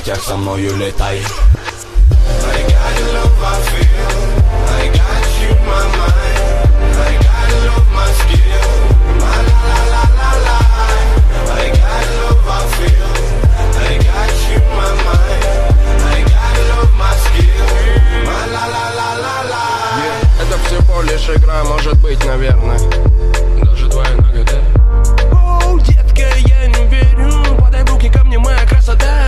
хотят со мною летай I gotta love my feel I got you my mind I gotta love my skill My la la la la la I gotta love my feel I got you my mind I gotta love my skill My la la la la la yeah, Это всего лишь игра, может быть, наверное Даже твоя нога, да? О, детка, я не верю Подай руки ко мне, моя красота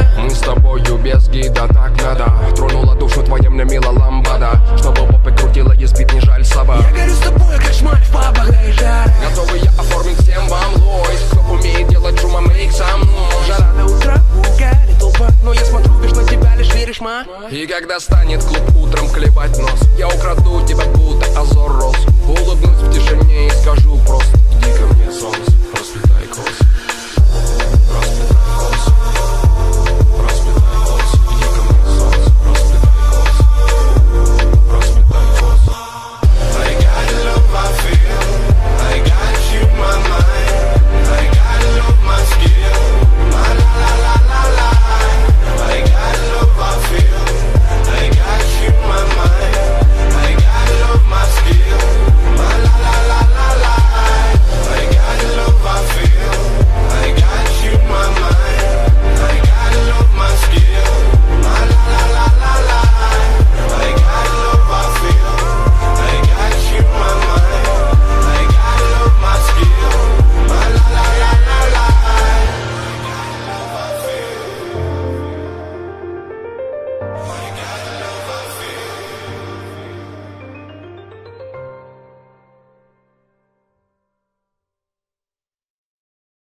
И когда станет клуб утром клевать нос Я украду у тебя будто озор роз Улыбнусь в тишине и скажу просто Иди ко мне, солнце, просветай